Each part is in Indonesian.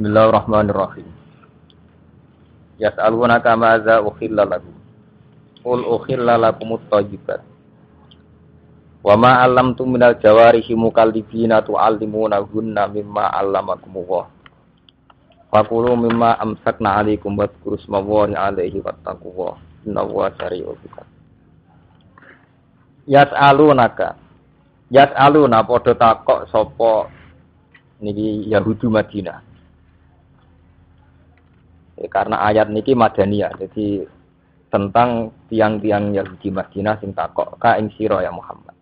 Bismillahirrahmanirrahim. Yas'alunaka maza ukhilla lakum. Qul ukhilla lakumut thayyibat. Wa ma 'allamtum minal jawarihi mukallibina tu'allimunahunna mimma 'allamakumullah. Fakulu mimma amsakna 'alaikum wadhkuru ismallahi 'alaihi wattaqullah. Innallaha sari'ul hisab. Yas'alunaka. Yas'aluna padha takok sapa niki Yahudi Madinah. Ya, karena ayat niki Madaniyah, jadi tentang tiang-tiang Yahudi Madinah sing takok ka ing sira ya Muhammad.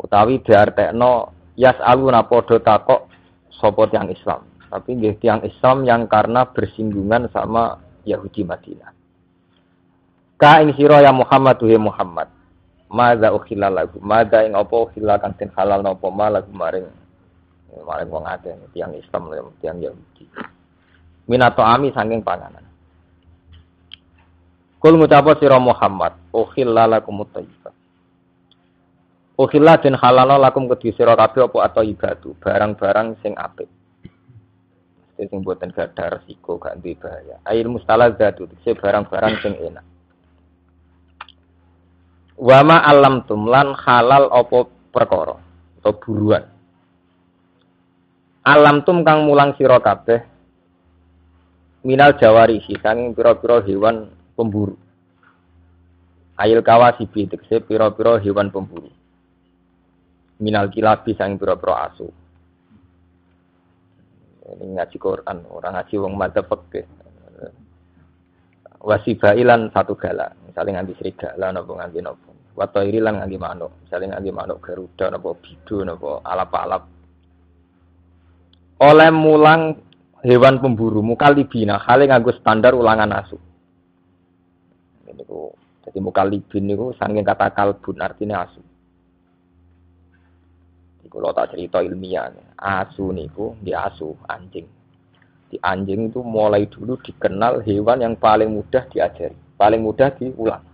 Utawi diartekno yas aluna padha takok sapa tiang Islam. Tapi nggih tiang Islam yang karena bersinggungan sama Yahudi Madinah. Ka ing sira ya Muhammad tuhe Muhammad. Mada ukhila lagu, mada ing apa ukhila kang halal napa lagu maring maring wong tiang Islam tiang Yahudi minato ami saking panganan. Kul ngucapa sira Muhammad, ukhilla lakum thayyibat. Ukhilla den halala lakum kedhi sira kabeh apa atau ibadu, barang-barang sing apik. Sing boten gadah resiko gak duwe bahaya. Air mustalazatu, sing barang-barang sing enak. Wama alam tumlan halal apa perkara atau buruan. Alam tum kang mulang sira kabeh minal jawarihi sanging pira-pira hewan pemburu. Ail kawasibi tegese pira-pira hewan pemburu. Minal kilabi sanging pira-pira asu. Ini ngaji Quran, orang ngaji wong madzhab fikih. Wasibailan satu gala, misalnya nganti serigala napa nganti napa. Watoiri lan nganti manuk, misalnya nganti manuk garuda napa bidu napa alap-alap. Oleh mulang hewan pemburu mukalibina hale nganggo standar ulangan asu. Niku jadi mukalibin niku saking kata kalbun artinya asu. Iku lo tak cerita ilmiah. Asu niku di asu anjing. Di anjing itu mulai dulu dikenal hewan yang paling mudah diajari, paling mudah diulang.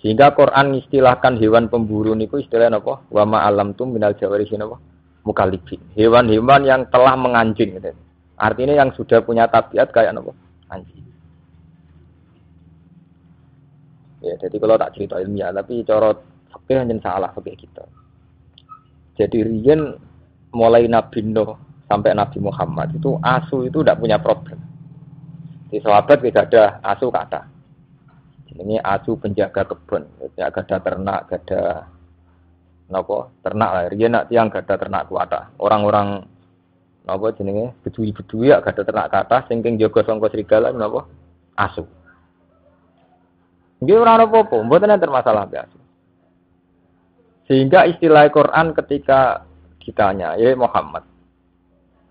Sehingga Quran istilahkan hewan pemburu niku istilah apa? Wa ma alam tum minal jawarisin apa? Mukalibin. Hewan-hewan yang telah menganjing. Gitu. Artinya yang sudah punya tabiat kayak apa? Anjing. Ya, jadi kalau tak cerita ilmiah, tapi cara fakir hanya salah fakir kita. Jadi Rian mulai Nabi Nuh sampai Nabi Muhammad itu asu itu tidak punya problem. Di sahabat tidak ada asu kata. Ini asu penjaga kebun, ya ada ternak, ada nopo ternak lah. Rian nak tiang ada ternak kuata. Orang-orang nopo jenenge bedui-bedui ya ada ternak kata singking jaga sangka serigala nopo asu. Nggih ora ana apa-apa, mboten enten masalah asu. Sehingga istilah Quran ketika ditanya, ya Muhammad,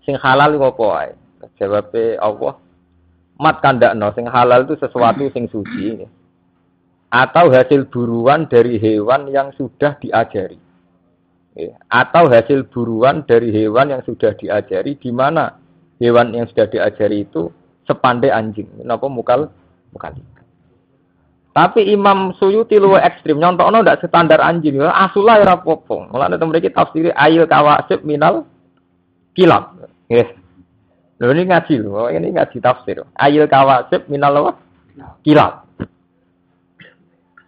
sing halal ngopo ae? Jawabnya Allah, mat kandakno sing halal itu sesuatu sing suci atau hasil buruan dari hewan yang sudah diajari. Ya. Atau hasil buruan dari hewan yang sudah diajari, di mana hewan yang sudah diajari itu sepandai anjing. Kenapa mukal mukal. Tapi Imam Suyuti luwe ekstrim, nyontokno ndak standar anjing. Ya, asulah ora apa-apa. Mulane mriki tafsir ayil kawasib minal kilab. Yes. Lho ini ngaji lho, ini ngaji tafsir. Ayil kawasib minal? Kilab.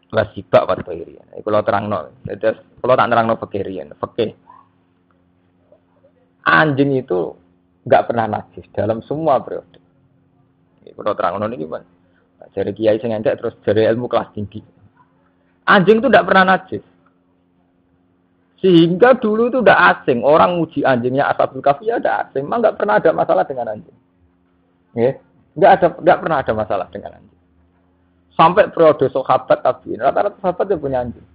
Wasibak wa toirian. Iku lo terangno. Terus kalau tak nerangno fakir riyen, fakir. Anjing itu nggak pernah najis dalam semua periode. Iku lo terangno niki, Pak. Jadi kiai sing terus dari ilmu kelas tinggi. Anjing itu tidak pernah najis. Sehingga dulu itu udah asing. Orang uji anjingnya Asabul Kafi ya udah asing. Memang nggak pernah ada masalah dengan anjing. Ya, nggak ada nggak pernah ada masalah dengan anjing. Sampai periode sahabat tabiin, rata-rata sahabat dia punya anjing.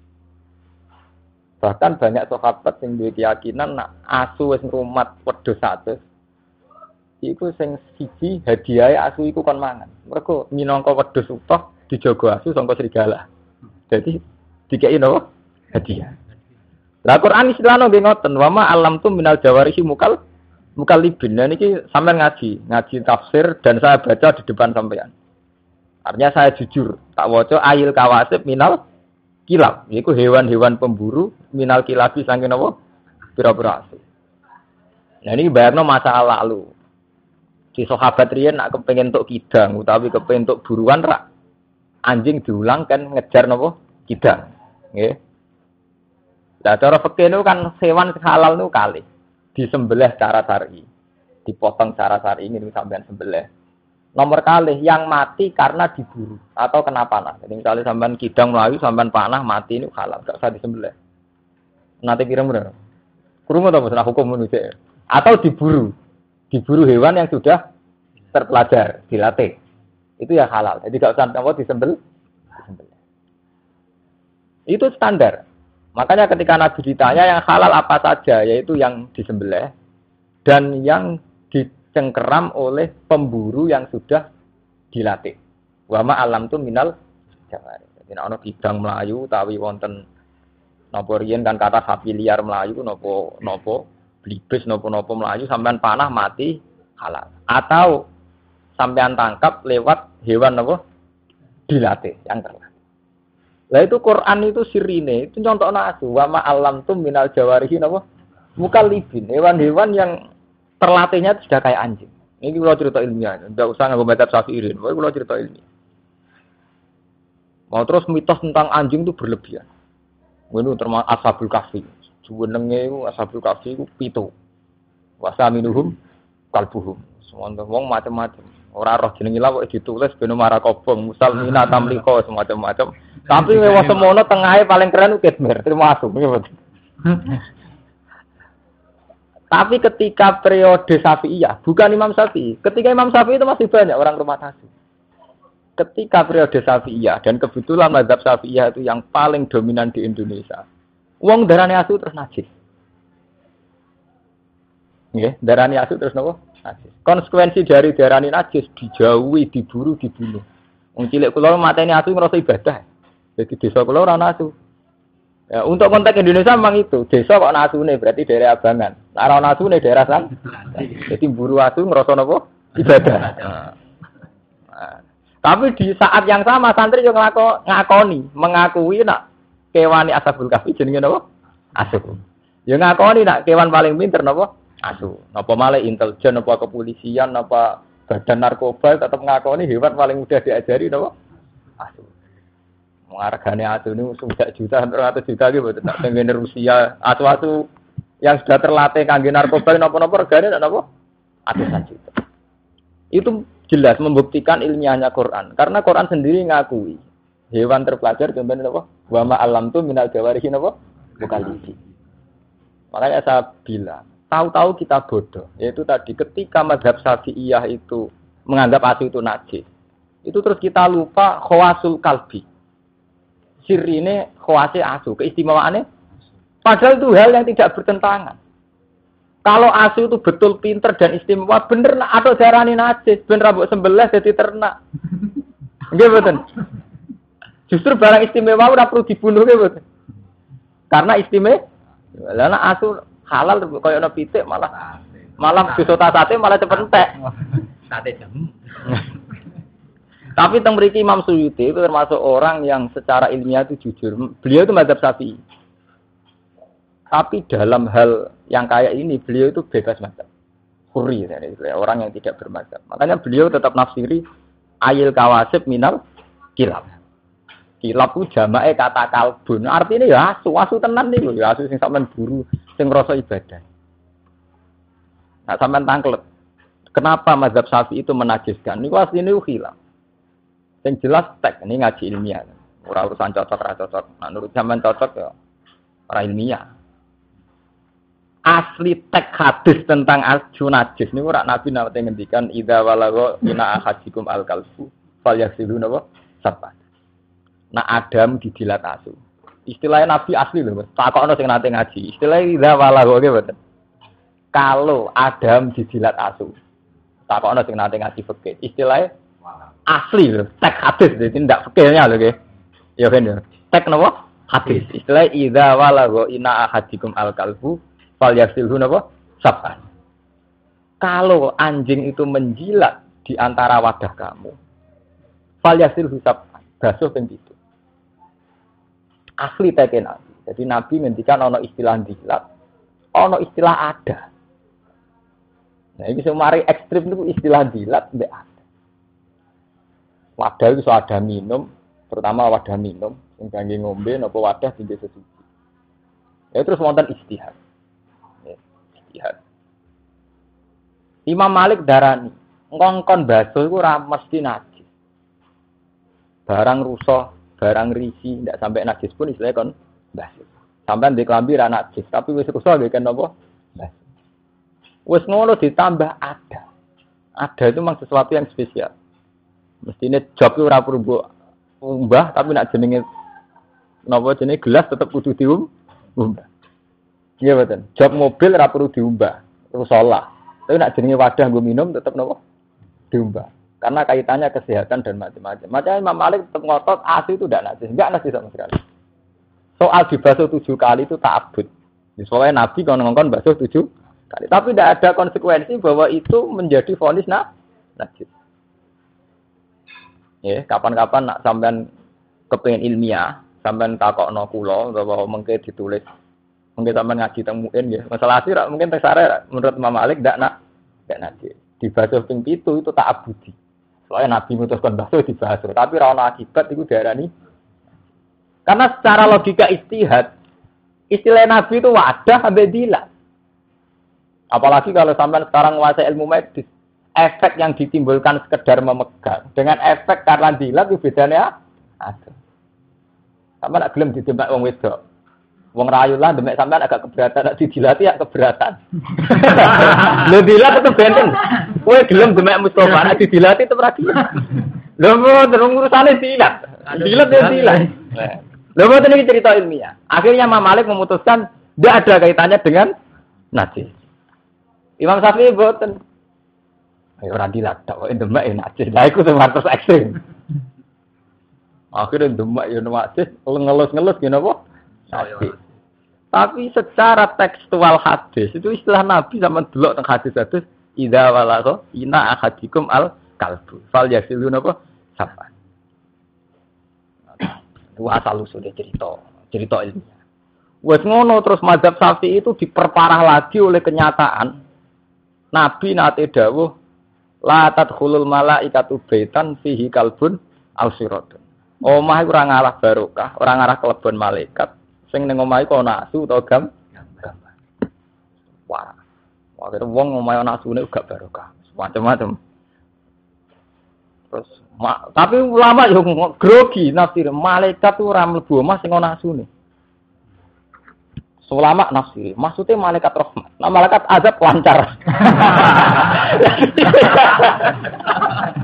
Bahkan banyak sahabat yang duwe keyakinan nak asu wis ngrumat wedhus satu. Iku sing siji hadiah asu iku kon mangan. Mergo minangka wedhus utuh dijogo asu sangka serigala. Jadi dikei napa? Hadiah. Lah Quran istilahno nggih ngoten, wa ma alam tu minal jawarihi mukal mukalibin. Nah niki sampean ngaji, ngaji tafsir dan saya baca di depan sampean. Artinya saya jujur, tak waca ayil kawasib minal kilab. Iku hewan-hewan pemburu minal kilabi saking napa? Pira-pira. Nah ini bayarno masa lalu. Di sahabat riyen nak kepengen untuk kidang utawi kepengen untuk buruan rak anjing diulang kan ngejar nopo kidang. Nggih. Nah, cara fikih itu kan hewan halal itu kali disembelih secara syar'i. Dipotong secara syar'i ini sampean sembelih. Nomor kali yang mati karena diburu atau kena panah. Jadi misalnya sampean kidang melayu, sampean panah mati ini halal, gak usah disembelih. Nanti kira bener. Kurung atau masalah hukum manusia. Atau diburu, diburu hewan yang sudah terpelajar, dilatih. Itu ya halal. Jadi gak usah apa disembel, disembelih. Itu standar. Makanya ketika Nabi ditanya yang halal apa saja, yaitu yang disembelih dan yang dicengkeram oleh pemburu yang sudah dilatih. Wama alam tu minal jawari. Jadi ana bidang Melayu tawi wonten napa riyen kan kata sapi liar Melayu napa napa blibes napa-napa Melayu sampean panah mati halal. Atau sampean tangkap lewat hewan napa dilatih yang terlatih. Lah itu Quran itu sirine, itu contoh nasu wama alam tu minal jawarihi napa mukallibin, hewan-hewan yang terlatihnya sudah kayak anjing. Ini kalau cerita ilmiah, tidak usah nggak baca syafi'irin, tapi kalau cerita ilmiah. Mau terus mitos tentang anjing itu berlebihan. Ini termasuk ashabul kafi. Sebenarnya itu ashabul kafi itu pitu. Wasa minuhum kalbuhum. Semua wong macam-macam. Orang roh jenengi lah ditulis beno marah kobong, musal mina tamliko semacam-macam. Tapi lewat semono tengahnya paling keren itu ketmer, termasuk. Tapi ketika periode Syafi'iyah, bukan Imam Syafi'i. Ketika Imam Syafi'i itu masih banyak orang rumah tangga. Ketika periode Syafi'iyah dan kebetulan mazhab Syafi'iyah itu yang paling dominan di Indonesia. Uang darahnya asu terus najis. Ya, darahnya asu terus nopo? Najis. Konsekuensi dari darahnya najis dijauhi, diburu, dibunuh. Wong cilik kula mateni asu ngerasa ibadah. Jadi desa kula ora asu. Ya, untuk konteks Indonesia memang itu. Desa kok nasune berarti daerah abangan. Nah, nasune daerah san. Jadi buru asu ngerasa nopo ibadah. Nah. Tapi di saat yang sama santri juga ngako, ngakoni, mengakui nak kewani asabul kafi jenenge nopo? Asu. Ya ngakoni nak kewan paling pinter nopo? Asu. Napa malah intelijen, napa kepolisian, napa badan narkoba tetap ngakoni hewan paling mudah diajari nopo? Asu. Hargane atu ini sudah juta, ratus juta gitu, tak pengen Rusia, atu-atu yang sudah terlatih kangge narkoba, nopo-nopo regane nopo, atusan juta. Itu jelas membuktikan ilmiahnya Quran, karena Quran sendiri ngakui hewan terpelajar contohnya nopo, wama alam tuh minal jawarihi nopo, bukan lidi. Makanya saya bilang, tahu-tahu kita bodoh, yaitu tadi ketika madhab syafi'iyah itu menganggap atu itu najis, itu terus kita lupa khawasul kalbi sirine khawasi asu, keistimewaannya. Padahal itu hal yang tidak bertentangan. Kalau asu itu betul pinter dan istimewa, bener atau darani najis, bener rambut sembelah jadi ternak. Nggih betul. Justru barang istimewa udah perlu dibunuh nggih betul. Karena istimewa, Lalu asu halal koyo ana pitik malah malah disota sate malah cepet entek. Sate jam. Tapi teng mriki Imam Suyuti itu termasuk orang yang secara ilmiah itu jujur. Beliau itu madzhab Syafi'i. Tapi dalam hal yang kayak ini beliau itu bebas madzhab. Huri orang yang tidak bermadzhab. Makanya beliau tetap nafsiri ayil kawasib minal kilab. Kilab itu jamae kata kalbun. Artinya ya asu, asu tenan nih ya asu sing sampean buru, sing rasa ibadah. Nah sampean tangklet. Kenapa mazhab Syafi'i itu menajiskan? Ini asline khilaf. Yang jelas tek ini ngaji ilmiah. Ora urusan cocok ora cocok. Nah, menurut zaman cocok ya ora ilmiah. Asli tek hadis tentang asju najis ini ora Nabi nate ngendikan idza walago ina ahadikum al kalbu fal yaksilu napa sapa. Nah Adam dijilat asu. Istilahnya Nabi asli lho, takokno sing nate ngaji. Istilahnya idza walago. Kalau Adam dijilat asu. Takokno sing nate ngaji fikih. Istilahnya asli loh, tek hadis jadi tidak fikirnya loh. Ya kan ya. Tek nopo? Hadis. Istilah idza walagha ina ahadikum al kalbu fal yasilhu nopo? Sab'an. Kalau anjing itu menjilat di antara wadah kamu, fal yasilhu sab'an. Basuh ping itu. Asli teke Nabi. Jadi Nabi ngendikan ono istilah jilat, ono istilah ada. Nah, ini mari ekstrim itu istilah dilat mbek. Wadah itu ada minum, terutama wadah minum, yang kangge ngombe napa wadah tinggi sesuci. Ya terus wonten istihad. Ya, istihad. Imam Malik darani, ngongkon baso iku ora mesti najis. Barang rusak, barang risi, ndak sampai najis pun istilahnya kon baso. Sampai di kelambi ra najis, tapi wis rusak kan? Baso. Wis ngono ditambah ada. Ada itu memang sesuatu yang spesial. Mestinya job ora perlu umbah, tapi nak jenenge napa jenenge gelas tetep kudu diumbah. Iya betul. Job mobil ora perlu diumbah, rusolah. Tapi nak jenenge wadah gue minum tetap nopo diubah. Karena kaitannya kesehatan dan macam-macam. Macam Imam Malik tetap ngotot asi itu tidak najis, enggak najis sama sekali. Soal dibasuh tujuh kali itu tak abut. Soalnya Nabi kalau ngomong basuh tujuh kali. Tapi tidak ada konsekuensi bahwa itu menjadi fonis nah, najis. Ya, kapan-kapan nak sampean kepengen ilmiah, sampean takok no kulo bahwa mungkin ditulis Mungkin sama ngaji temuin ya. Masalah sih mungkin tersare menurut Imam Malik tidak nak tidak nanti di basuh ping itu itu tak abudi. Soalnya Nabi mutuskan di basuh, tapi rana akibat itu daerah ini. Karena secara logika istihad, istilah Nabi itu wadah sampai dila. Apalagi kalau sampai sekarang menguasai ilmu medis, efek yang ditimbulkan sekedar memegang dengan efek karena dilat itu bedanya ada. Sama nak gelem ditembak wong wedok. Wong rayu lah demek sampean agak keberatan, nek didilati ya keberatan. Lho dilat itu benten. Kowe gelem demek Mustofa nek didilati itu berarti. Lho terus urusane dilat. Dilat ya dilat. Lho mboten iki cerita ilmiah. Akhirnya Imam Malik memutuskan tidak ada kaitannya dengan najis. Imam Syafi'i mboten. Ayo ora dilat tok demek ya najis. Lah iku sing harus ekstrim. Akhirnya demek ya najis, ngelus-ngelus gini apa? Najis. Tapi secara tekstual hadis itu istilah Nabi sama dulu tentang hadis-hadis ida walako ina akadikum al kalbu fal yasilu apa sapa. Itu asal usulnya cerita cerita ilmiah. Wes ngono terus madhab safi itu diperparah lagi oleh kenyataan Nabi nate dawuh la tadkhulul malaikatu baitan fihi kalbun al siratun. Omah ora ngalah barokah, ora ngalah kelebon malaikat, Sing ning omahe kok nasu utawa gam. Wah. Wah, wong omahe nasune gak barokah. Macam-macam. Terus ma, tapi ulama yo grogi nafsir malaikat ora mlebu omah sing ana asune. Ulama nafsir, maksudnya malaikat rahmat. Nah, malaikat azab lancar.